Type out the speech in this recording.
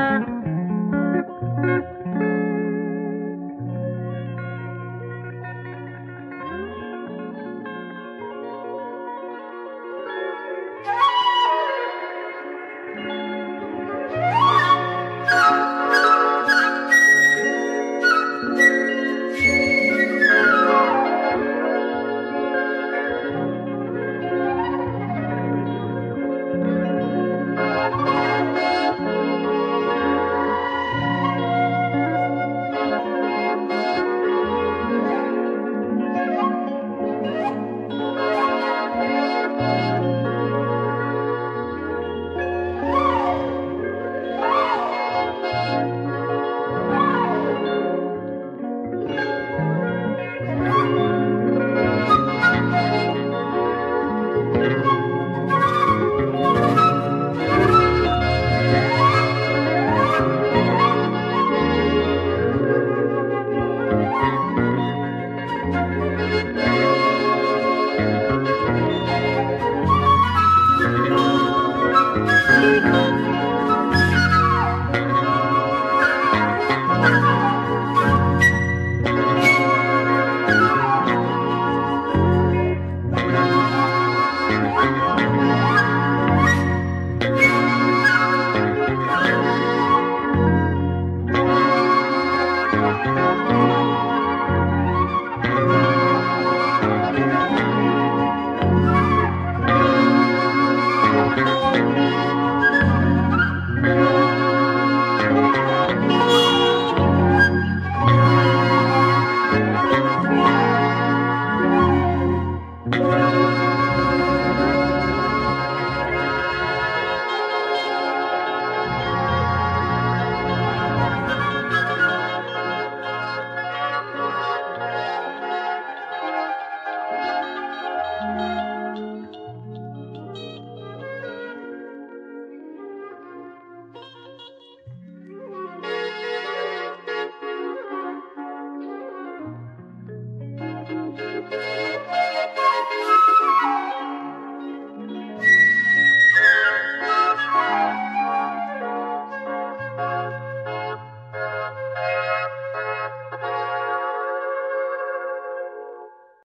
Bye. Música